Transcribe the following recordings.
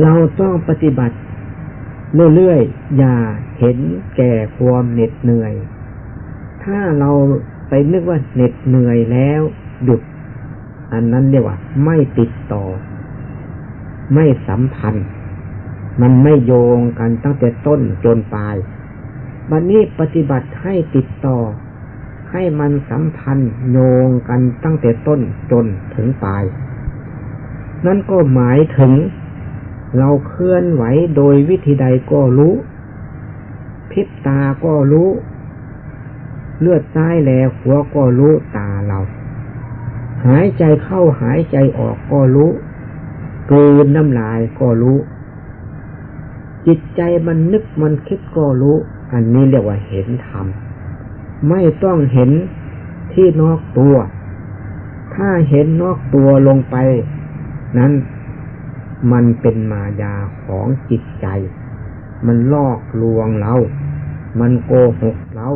เราต้องปฏิบัติเรื่อยๆ อย่าเห็นแก่ความเหน็ดเหนื่อย ถ้าเราไปนึกว่าเหน็ดเหนื่อยแล้วหยุด อันนั้นเรียกว่า ไม่ติดต่อ ไม่สัมพันธ์ มันไม่โยงกันตั้งแต่ต้นจนปลายบัดนนี้ปฏิบัติให้ติดต่อ ให้มันสัมพันธ์โยงกันตั้งแต่ต้นจนถึงปลาย นั่นก็หมายถึง เราเคลื่อนไหวโดยวิธีใดก็รู้ พิษตาก็รู้ เลือดซ้ายแลหัวก็รู้ตาเรา หายใจเข้าหายใจออกก็รู้กืนน้ำลายก็รู้ จิตใจมันนึกมันคิดก็รู้ อันนี้เรียกว่าเห็นธรรม ไม่ต้องเห็นที่นอกตัว ถ้าเห็นนอกตัวลงไป นั้น มันเป็นมายาของจิตใจ มันลอกลวงเรา มันโกหกเรา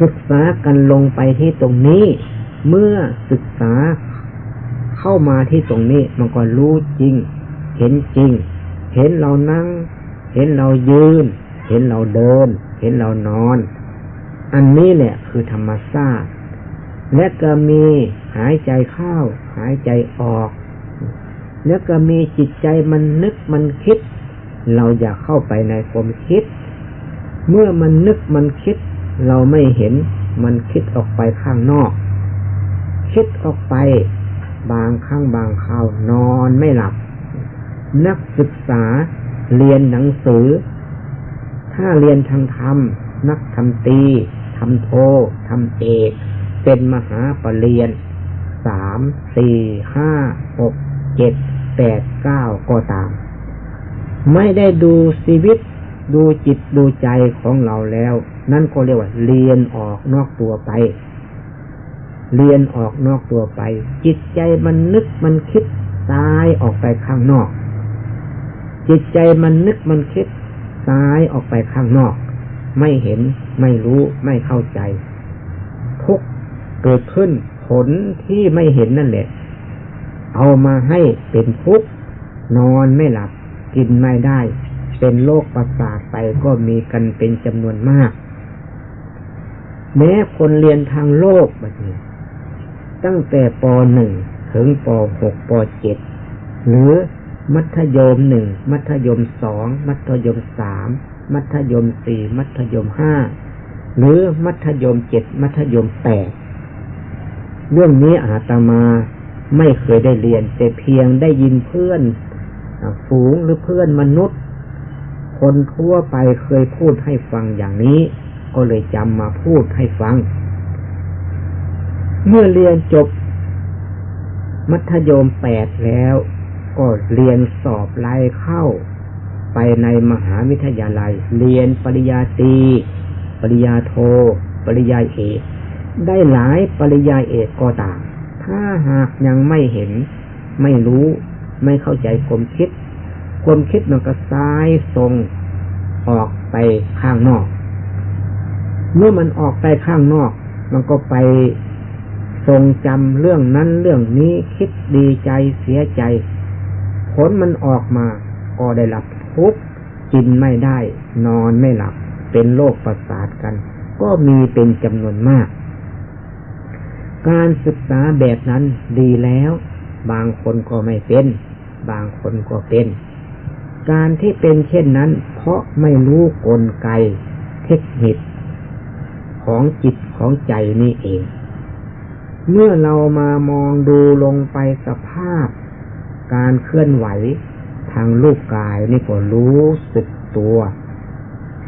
ศึกษากันลงไปที่ตรงนี้ เมื่อศึกษาเข้ามาที่ตรงนี้ มันก็รู้จริง เห็นจริง เห็นเรานั่ง เห็นเรายืน เห็นเราเดิน เห็นเรานอน อันนี้แหละคือธรรมชาติและก็มีหายใจเข้า หายใจออก แล้วก็มีจิตใจมันนึกมันคิด เราอย่าเข้าไปในความคิด เมื่อมันนึกมันคิด เราไม่เห็นมันคิดออกไปข้างนอก คิดออกไป บางครั้งบางคราวนอนไม่หลับ นักศึกษาเรียนหนังสือ ถ้าเรียนทางธรรม นักทำตีทำโททำเอกเป็นมหาปรริญญาสามสี่ห้าหกเจ็ด แปดเก้าก็ตาม ไม่ได้ดูชีวิต ดูจิตดูใจของเราแล้ว นั่นก็เรียกว่า เรียนออกนอกตัวไป เรียนออกนอกตัวไป จิตใจมันนึกมันคิดซ้ายออกไปข้างนอก จิตใจมันนึกมันคิดซ้ายออกไปข้างนอก ไม่เห็นไม่รู้ไม่เข้าใจ ทุกเกิดขึ้นผลที่ไม่เห็นนั่นแหละ เอามาให้เป็นทุกข์นอนไม่หลับ กินไม่ได้ เป็นโรคประสาทไปก็มีกันเป็นจำนวนมาก แม้คนเรียนทางโลกแบบนี้ ตั้งแต่ป .1 ถึงป .6 ป .7 หรือมัธยมหนึ่ง มัธยมสอง มัธยมสาม มัธยมสี่ มัธยมห้า หรือมัธยมเจ็ด มัธยมแปด เรื่องนี้อาตมา ไม่เคยได้เรียน แต่เพียงได้ยินเพื่อนฝูงหรือเพื่อนมนุษย์ คนทั่วไปเคยพูดให้ฟังอย่างนี้ ก็เลยจำมาพูดให้ฟัง เมื่อเรียนจบ มัธยมแปดแล้ว ก็เรียนสอบไล่เข้า ไปในมหาวิทยาลัย เรียนปริญญาตรีปริญญาโท ปริญญาเอกได้หลายปริญญาเอกก็ต่าม ถ้าหากยังไม่เห็น ไม่รู้ ไม่เข้าใจความคิด ความคิดมันก็ซ้ายทรงออกไปข้างนอก เมื่อมันออกไปข้างนอก มันก็ไปทรงจำเรื่องนั้นเรื่องนี้คิดดีใจเสียใจ ผลมันออกมาก็ได้รับทุกข์กินไม่ได้ นอนไม่หลับ เป็นโรคประสาทกัน ก็มีเป็นจำนวนมาก การศึกษาแบบนั้นดีแล้ว บางคนก็ไม่เป็น บางคนก็เป็น การที่เป็นเช่นนั้น เพราะไม่รู้กลไก เทคนิค ของจิตของใจนี่เอง เมื่อเรามามองดูลงไปสภาพ การเคลื่อนไหวทางรูปกายนี่ก็รู้สึกตัว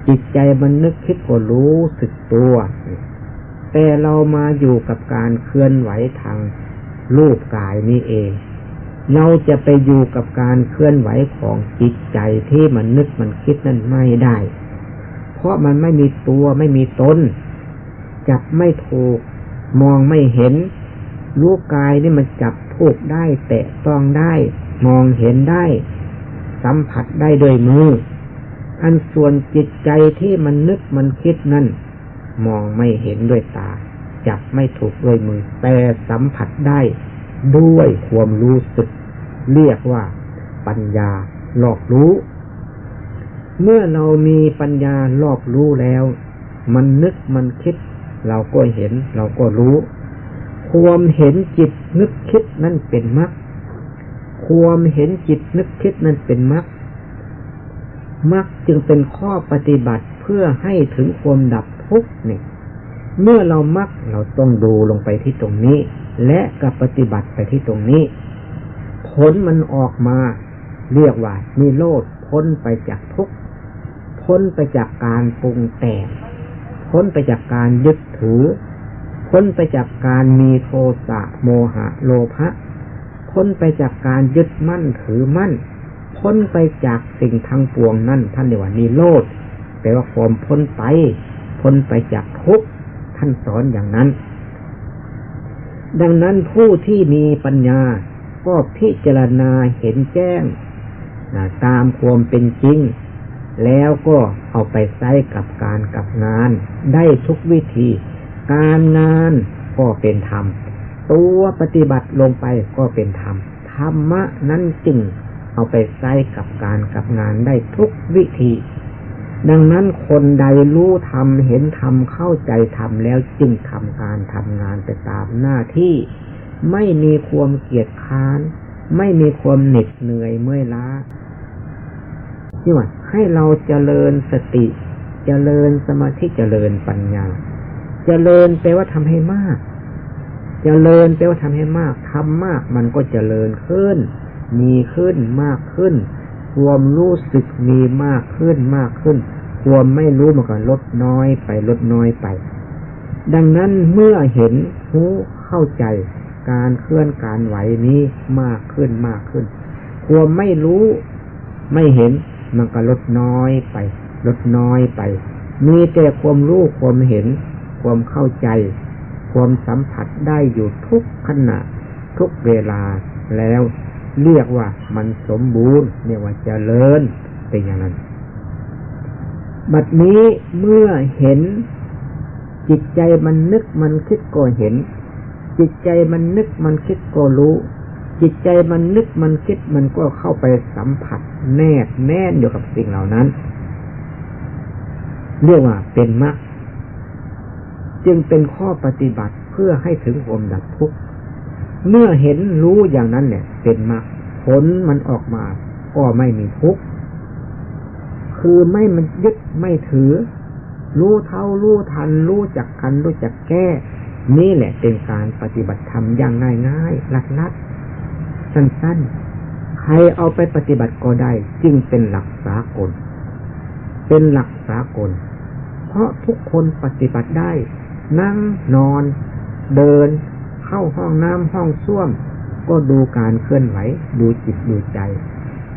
จิตใจมันนึกคิดก็รู้สึกตัว แต่เรามาอยู่กับการเคลื่อนไหวทางรูปกายนี่เอง เราจะไปอยู่กับการเคลื่อนไหวของจิตใจที่มันนึกมันคิดนั่นไม่ได้ เพราะมันไม่มีตัวไม่มีตนจับไม่ถูกมองไม่เห็น รูปกายนี่มันจับถูกได้ แตะต้องได้ มองเห็นได้ สัมผัสได้ด้วยมือ อันส่วนจิตใจที่มันนึกมันคิดนั่น มองไม่เห็นด้วยตา จับไม่ถูกด้วยมือ แต่สัมผัสได้ด้วยความรู้สึก เรียกว่า ปัญญารอบรู้ เมื่อเรามีปัญญารอบรู้แล้ว มันนึกมันคิด เราก็เห็น เราก็รู้ ความเห็นจิตนึกคิดนั่นเป็นมรรคความเห็นจิตนึกคิดนั่นเป็นมรรค มรรคจึงเป็นข้อปฏิบัติเพื่อให้ถึงความดับ ทุกข์นี่ เมื่อเรามักเราต้องดูลงไปที่ตรงนี้ และกับปฏิบัติไปที่ตรงนี้ ผลมันออกมา เรียกว่ามีโลดพ้นไปจากทุกข์พ้นไปจากการปรุงแต่งพ้นไปจากการยึดถือ พ้นไปจากการมีโทสะโมหะโลภะพ้นไปจากการยึดมั่นถือมั่น พ้นไปจากสิ่งทางปวงนั่นท่านเรียกว่านิโรธแปลว่าความพ้นไป พ้นไปจากทุกข์ท่านสอนอย่างนั้น ดังนั้นผู้ที่มีปัญญาก็พิจารณาเห็นแจ้งตามความเป็นจริง แล้วก็เอาไปใช้กับการกับงาน ได้ทุกวิธี การงานก็เป็นธรรม ตัวปฏิบัติลงไปก็เป็นธรรม ธรรมะนั้นจึงเอาไปใช้กับการกับงานได้ทุกวิธี ดังนั้นคนใดรู้ทำเห็นทำเข้าใจทำแล้วจึงทำการทำงานไปตามหน้าที่ ไม่มีความเกียจค้าน ไม่มีความเหน็ดเหนื่อยเมื่อยล้าที่ว่าให้เราเจริญสติ เจริญสมาธิเจริญปัญญา เจริญแปลว่าทำให้มาก เจริญแปลว่าทำให้มากทำมากมันก็เจริญขึ้น มีขึ้นมากขึ้น ความรู้สึกมีมากขึ้นมากขึ้น ความไม่รู้มันก็ลดน้อยไปลดน้อยไป ดังนั้นเมื่อเห็นรู้เข้าใจการเคลื่อนการไหวนี้มากขึ้นมากขึ้น ความไม่รู้ไม่เห็นมันก็ลดน้อยไป ลดน้อยไป มีแต่ความรู้ความเห็น ความเข้าใจ ความสัมผัสได้อยู่ทุกขณะทุกเวลาแล้ว เรียกว่ามันสมบูรณ์เรียกว่าเจริญเป็นอย่างนั้น บัดนี้เมื่อเห็น จิตใจมันนึกมันคิดก็เห็น จิตใจมันนึกมันคิดก็รู้ จิตใจมันนึกมันคิดมันก็เข้าไปสัมผัส แนบแน่นอยู่กับสิ่งเหล่านั้น เรียกว่าเป็นมรรคจึงเป็นข้อปฏิบัติเพื่อให้ถึงความดับทุกข์ เมื่อเห็นรู้อย่างนั้นเนี่ย เป็นมรรคผลมันออกมา ก็ไม่มีทุกข์คือไม่มันยึดไม่ถือ รู้เท่ารู้ทัน รู้จักกัน รู้จักแก้ นี่แหละเป็นการปฏิบัติธรรมอย่างง่ายๆลัดๆสั้นๆ ใครเอาไปปฏิบัติก็ได้ จึงเป็นหลักสากล เป็นหลักสากล เพราะทุกคนปฏิบัติได้ นั่งนอน เดิน เข้าห้องน้ำห้องส้วม ก็ดูการเคลื่อนไหว ดูจิตดูใจ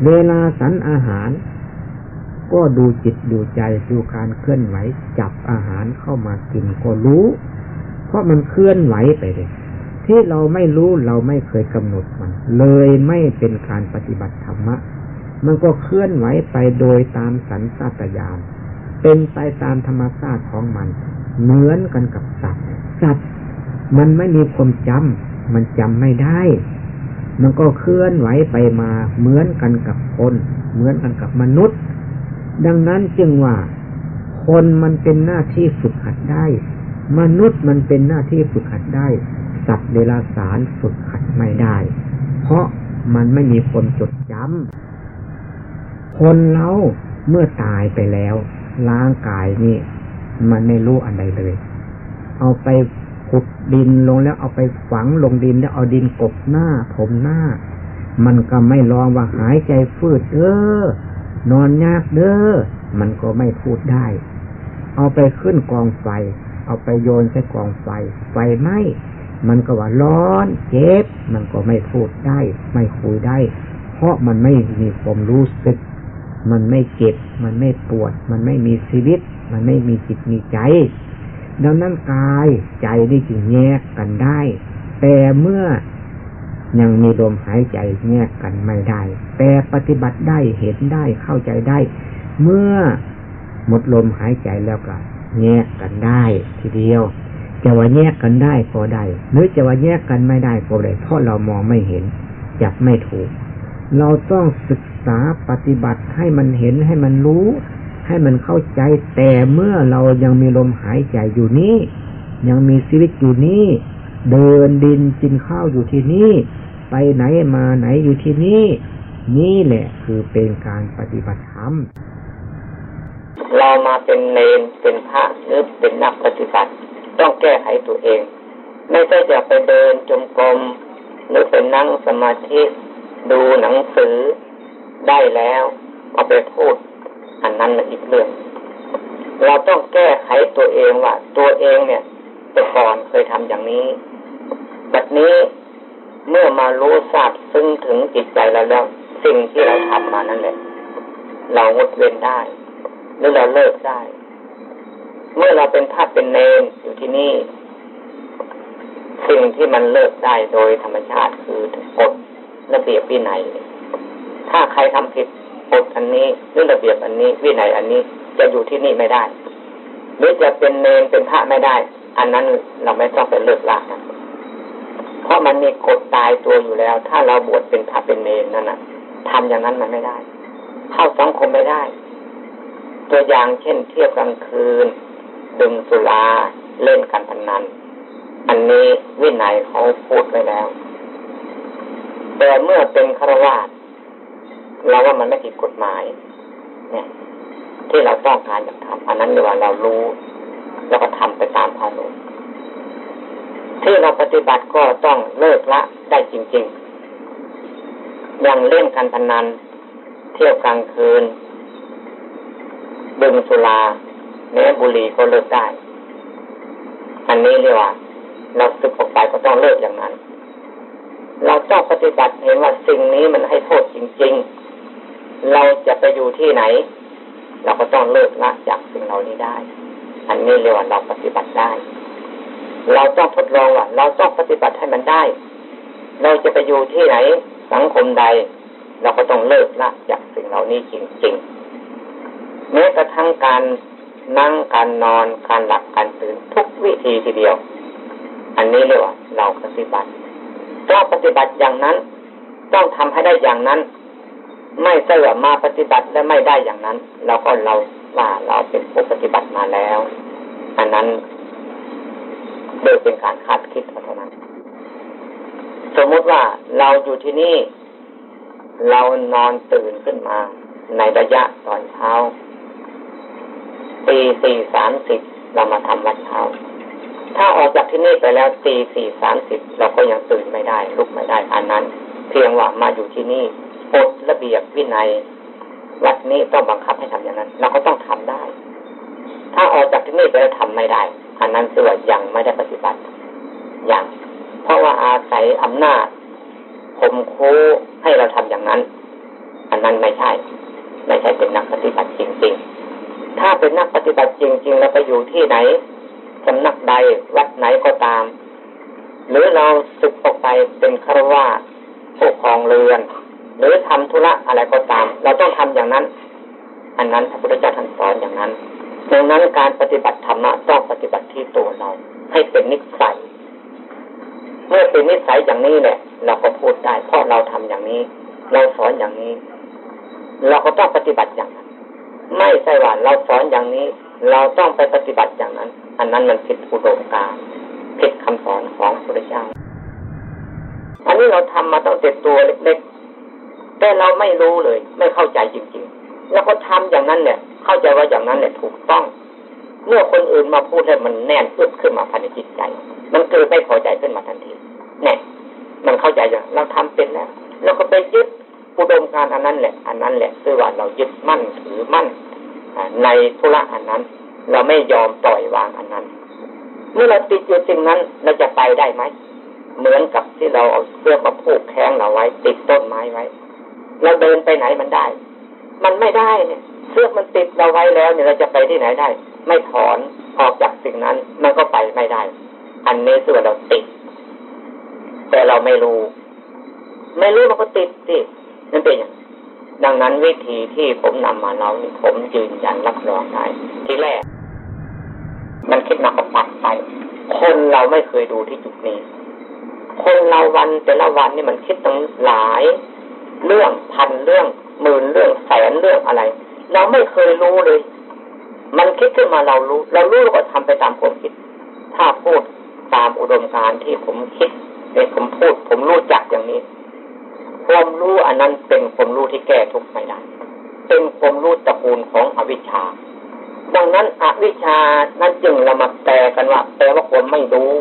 เวลาสันอาหาร ก็ดูจิตดูใจดูการเคลื่อนไหว จับอาหารเข้ามากินก็รู้ เพราะมันเคลื่อนไหวไปเลยที่เราไม่รู้เราไม่เคยกำหนดมัน เลยไม่เป็นการปฏิบัติธรรมะ มันก็เคลื่อนไหวไปโดยตามสันสัตยานเป็นไปตามธรรมชาติของมัน เหมือนกันกับสัตว์สัตว์ มันไม่มีความจำมันจำไม่ได้ มันก็เคลื่อนไหวไปมา เหมือนกันกับคน เหมือนกันกับมนุษย์ ดังนั้นจึงว่า คนมันเป็นหน้าที่ฝึกหัดได้ มนุษย์มันเป็นหน้าที่ฝึกหัดได้ สัตว์เดรัจฉานฝึกหัดไม่ได้ เพราะมันไม่มีคนจดจำ คนเราเมื่อตายไปแล้ว ร่างกายนี่ มันไม่รู้อันใดเลย เอาไป ขุดดินลงแล้วเอาไปฝังลงดินแล้วเอาดินกบหน้า ผมหน้า มันก็ไม่ลองว่าหายใจฟืดเด้อนอนยากเด้อมันก็ไม่พูดได้ เอาไปขึ้นกองไฟ เอาไปโยนใส่กองไฟ ไฟไหมมันก็ว่าร้อน เจ็บ มันก็ไม่พูดได้ ไม่คุยได้ เพราะมันไม่มีความรู้สึก มันไม่เจ็บ มันไม่ปวด มันไม่มีชีวิต มันไม่มีจิตมีใจ ดังนั้นกายใจนี่จึงแยกกันได้ แต่เมื่อยังมีลมหายใจแยกกันไม่ได้ แต่ปฏิบัติได้เห็นได้เข้าใจได้ เมื่อหมดลมหายใจแล้วก็แยกกันได้ ทีเดียว จะว่าแยกกันได้ก็ได้ หรือจะว่าแยกกันไม่ได้ก็ได้ เพราะเรามองไม่เห็นจับไม่ถูก เราต้องศึกษาปฏิบัติให้มันเห็นให้มันรู้ ให้มันเข้าใจ แต่เมื่อเรายังมีลมหายใจอยู่นี้ ยังมีชีวิตอยู่นี้เดินดินกินข้าวอยู่ที่นี่ ไปไหนมาไหนอยู่ที่นี่ นี่แหละคือเป็นการปฏิบัติธรรม เรามาเป็นเนนเป็นพระหรือเป็นนักปฏิบัติ ต้องแก้ไขตัวเอง ไม่ใช่จะไปเดินจมกรมหรือไปนั่งสมาธิ ดูหนังสือได้แล้วก็ไปพูด อันนั้นอีกเรื่อง เราต้องแก้ไขตัวเองว่าตัวเองเนี่ยแต่ก่อนเคยทำอย่างนี้แบบนี้เมื่อมารู้ทราบซึ่งถึงจิตใจเราแล้ว สิ่งที่เราทำมานั่นแหละเรางดเว้นได้หรือเราเลิกได้ เมื่อเราเป็นพระเป็นเนนอยู่ที่นี่ สิ่งที่มันเลิกได้โดยธรรมชาติคือกฎระเบียบวินัยถ้าใครทำผิด กฎอันนี้หรือระเบียบอันนี้ วินัยอันนี้จะอยู่ที่นี่ไม่ได้ หรือจะเป็นเนนเป็นพระไม่ได้ อันนั้นเราไม่ต้องไปเลิกละนะเพราะมันมีกฎตายตัวอยู่แล้ว ถ้าเราบวชเป็นพระเป็นเนนนั่นนะทำอย่างนั้นมันไม่ได้ เข้าสังคมไม่ได้ ตัวอย่างเช่นเที่ยวกลางคืนดื่มสุราเล่นการพนนัน อันนี้วินัยเขาพูดไว้แล้ว แต่เมื่อเป็นฆราวาส เราว่ามันไม่ผิดกฎหมาย เนี่ย ที่เราต้องการจะทำอันนั้นเรียกว่าเรารู้แล้วก็ทำไปตามอารมณ์ที่เราปฏิบัติก็ต้องเลิกละได้จริง ๆ อย่างเล่นการพนัน เที่ยวกลางคืนดื่มสุราเนื้อบุหรี่ก็เลิกได้ อันนี้เรียกว่า เราสึกออกไปก็ต้องเลิกอย่างนั้น เราต้องปฏิบัติเห็นว่าสิ่งนี้มันให้โทษจริง ๆ เราจะไปอยู่ที่ไหน เราก็ต้องเลิกละจากสิ่งเหล่านี้ได้ อันนี้เรียกว่าเราปฏิบัติได้ เราต้องทดลองว่าเราต้องปฏิบัติให้มันได้ เราจะไปอยู่ที่ไหนสังคมใด เราก็ต้องเลิกละจากสิ่งเหล่านี้จริงๆแม้กระทั่งการนั่งการนอนการหลับการตื่นทุกวิธีทีเดียว อันนี้เรียกว่าเราปฏิบัติต้องปฏิบัติอย่างนั้น ต้องทำให้ได้อย่างนั้น ไม่ใช่ว่ามาปฏิบัติและไม่ได้อย่างนั้น เราก็เราว่าเราเป็นผู้ปฏิบัติมาแล้ว อันนั้นโดยเป็นการคาดคิดเท่านั้น สมมติว่าเราอยู่ที่นี่ เรานอนตื่นขึ้นมา ในระยะตอนเช้าตีสี่สามสิบเรามาทำวัดเช้า ถ้าออกจากที่นี่ไปแล้วตีสี่สามสิบเราก็ยังตื่นไม่ได้ลุกไม่ได้อันนั้น เพียงว่ามาอยู่ที่นี่ กฎระเบียบวินัยวัดนี้ต้องบังคับให้ทำอย่างนั้น เราก็ต้องทำได้ ถ้าออกจากที่นี่ไปแล้วทำไม่ได้อันนั้นคือว่ายังไม่ได้ปฏิบัติอย่างเพราะว่าอาศัยอำนาจข่มคูให้เราทำอย่างนั้น อันนั้นไม่ใช่ ไม่ใช่เป็นนักปฏิบัติจริง ๆ ถ้าเป็นนักปฏิบัติจริงๆเราไปอยู่ที่ไหนสำนักใดวัดไหนก็ตาม หรือเราศึกออกไปเป็นครวาผู้ครองเรือน หรือทำธุระอะไรก็ตาม เราต้องทำอย่างนั้น อันนั้นพระพุทธเจ้าท่านสอนอย่างนั้นดังนั้นการปฏิบัติธรรมะต้องปฏิบัติที่ตัวเรา ให้เป็นนิสัย เมื่อเป็นนิสัยอย่างนี้เนี่ยเราก็พูดได้เพราะเราทำอย่างนี้ เราสอนอย่างนี้ เราก็ต้องปฏิบัติอย่างนั้น ไม่ใช่ว่าเราสอนอย่างนี้ เราต้องไปปฏิบัติอย่างนั้น อันนั้นมันผิดอุดมการผิดคำสอนของพระพุทธเจ้าอันนี้เราทำมาตั้งแต่ตัวเล็กๆ แต่เราไม่รู้เลย ไม่เข้าใจจริงๆ แล้วก็ทำอย่างนั้นเนี่ย เข้าใจว่าอย่างนั้นเนี่ยถูกต้อง เมื่อคนอื่นมาพูดให้มันแน่นอึดขึ้นมาภายในจิตใจ มันเกิดไม่พอใจขึ้นมาทันทีแน่มันเข้าใจอย่างเราทำเป็นแล้วเราก็ไปยึดอุดมการอันนั้นแหละ อันนั้นแหละคือว่าเรายึดมั่นถือมั่นในธุระอันนั้น เราไม่ยอมปล่อยวางอันนั้น เมื่อเราติดอยู่สิ่งนั้นเราจะไปได้ไหมเหมือนกับที่เราเอาเสื้อมาผูกแข้งเราไว้ ติดต้นไม้ไว้ เราเดินไปไหนมันได้ มันไม่ได้เนี่ยเสื้อมันติดเราไว้แล้วเนี่ยเราจะไปที่ไหนได้ ไม่ถอนออกจากสิ่งนั้น มันก็ไปไม่ได้ อันนี้ส่วนเราติด แต่เราไม่รู้ ไม่รู้มันก็ติดสินั่นเป็นอย่างดังนั้นวิธีที่ผมนำมาเรานี่ผมยืนยันรับรองได้ที่แรก มันคิดมาก็ปัดไป คนเราไม่เคยดูที่จุดนี้ คนเราวันแต่ละวันนี่มันคิดตั้งหลาย เรื่องพันเรื่องหมื่นเรื่องแสนเรื่องอะไร เราไม่เคยรู้เลย มันคิดขึ้นมาเรารู้ เรารู้เราก็ทำไปตามความคิด ถ้าพูดตามอุดมการณ์ที่ผมคิดเด็กผมพูด ผมรู้จักอย่างนี้ ความรู้อันนั้นเป็นความรู้ที่แก้ทุกข์ไม่ได้เป็นความรู้ตระกูลของอวิชชา ดังนั้นอวิชชานั้นจึงเรามาแปลกันว่าแปลว่าความไม่รู้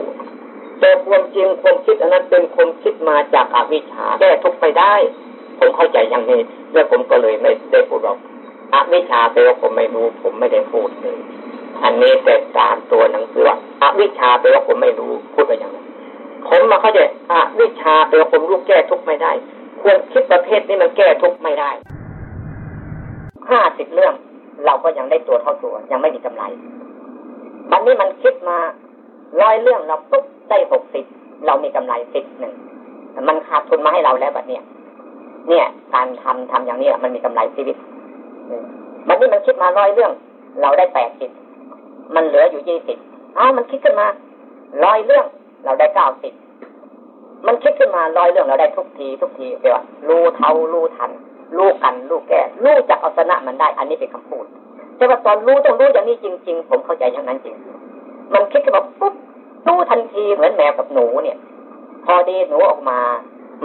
แต่ความจริงความคิดอันนั้นเป็นความคิดมาจากอวิชชาแก้ทุกข์ไม่ได้ ผมเข้าใจอย่างนี้แล้วผมก็เลยไม่ได้พูดหรอกอวิชชาแปลว่าผมไม่รู้ ผมไม่ได้พูดเลย อันนี้แต่ตามตัวหนังสือว่าอวิชชาแปลว่าผมไม่รู้พูดไปอย่างนั้นผมมาเข้าใจอวิชชาแปลว่าผมรู้แก้ทุกข์ไม่ได้ ควรคิดประเภทนี้มันแก้ทุกข์ไม่ได้ห้าสิบเรื่อง เราก็ยังได้ตัวเท่าตัว ยังไม่มีกำไรวันนี้มันคิดมาร้อยเรื่องเราปุ๊บได้หกสิบเรามีกำไรสิบหนึ่งมันขาดทุนมาให้เราแล้วแบบเนี้ย เนี่ย การทำทำอย่างนี้มันมีกำไรชีวิตวันนี้มันคิดมาร้อยเรื่อง เราได้แปดสิบมันเหลืออยู่ยี่สิบอ้าวมันคิดขึ้นมาร้อยเรื่อง เราได้เก้าสิบมันคิดขึ้นมาร้อยเรื่องเราได้ทุกที ทุกทีเดี๋ยวรู้เท่ารู้ทันรู้กันรู้แก้รู้จักเอาชนะมันได้ อันนี้เป็นคำพูดแต่ว่าตอนรู้ต้องรู้อย่างนี้จริง ๆ ผมเข้าใจอย่างนั้นจริง มันคิดขึ้นมาปุ๊บรู้ทันทีเหมือนแมวกับหนูเนี่ย พอดีหนูออกมา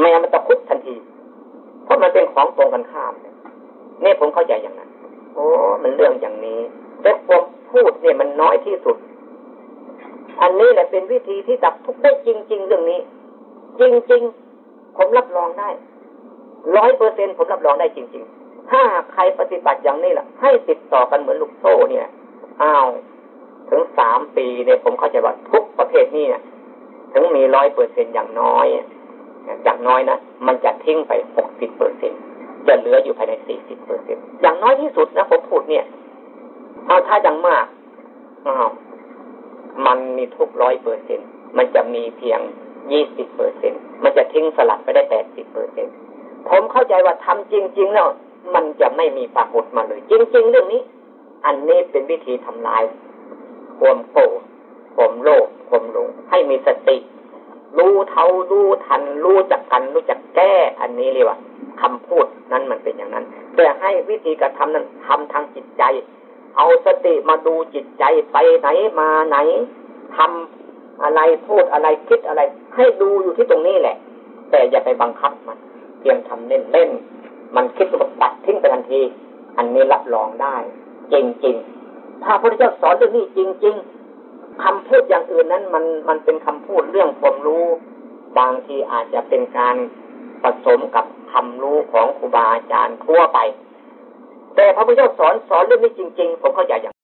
แมวมันจะพุดทันที เพราะมันเป็นของตรงกันข้ามเนี่ยผมเข้าใจอย่างนั้น โอ้มันเรื่องอย่างนี้แต่ผมพูดเนี่ยมันน้อยที่สุด อันนี้แหละเป็นวิธีที่ดับทุกข์ได้จริง ๆ เรื่องนี้ จริง ๆ ผมรับรองได้ร้อยเปอร์เซ็นผมรับรองได้จริง ๆ ถ้าใครปฏิบัติอย่างนี้แหละให้ติดต่อกันเหมือนลูกโซ่เนี่ยอ้าวถึงสามปีเนี่ยผมเข้าใจว่าทุกประเภทนี้เนี่ยถึงมีร้อยเปอร์เซ็นอย่างน้อย อย่างน้อยนะ มันจะทิ้งไปหกสิบเปอร์เซ็นจะเหลืออยู่ภายในสี่สิบเปอร์เซ็นอย่างน้อยที่สุดนะผมพูดเนี่ย เอาถ้าอย่างมากอ้าวมันมีทุกร้อยเปอร์เซ็นมันจะมีเพียงยี่สิบเปอร์เซ็นมันจะทิ้งสลัดไปได้แปดสิบเปอร์เซ็นผมเข้าใจว่าทำจริง ๆ แล้วมันจะไม่มีปรากฏมาเลย จริง ๆ เรื่องนี้ อันนี้เป็นวิธีทำลาย ความโกรธความโลภความหลงให้มีสติ รู้เท่ารู้ทัน รู้จักกัน รู้จักแก้อันนี้เรียว่าคำพูดนั้นมันเป็นอย่างนั้น แต่ให้วิธีการทำนั้นทำทางจิตใจ เอาสติมาดูจิตใจไปไหนมาไหนทำอะไรพูดอะไรคิดอะไร ให้ดูอยู่ที่ตรงนี้แหละ แต่อย่าไปบังคับมัน เพียงทำเล่นเล่นมันคิดก็ตัดทิ้งไปทันที อันนี้รับรองได้ จริงๆถ้าพระพุทธเจ้าสอนเรื่องนี้จริง ๆ คำพูดอย่างอื่นนั้นมันมันเป็นคำพูดเรื่องความรู้ บางทีอาจจะเป็นการผสมกับคำรู้ของครูบาอาจารย์ทั่วไป แต่พระพุทธเจ้าสอนสอนเรื่องนี้จริง ๆ ผมเข้าใจอย่าง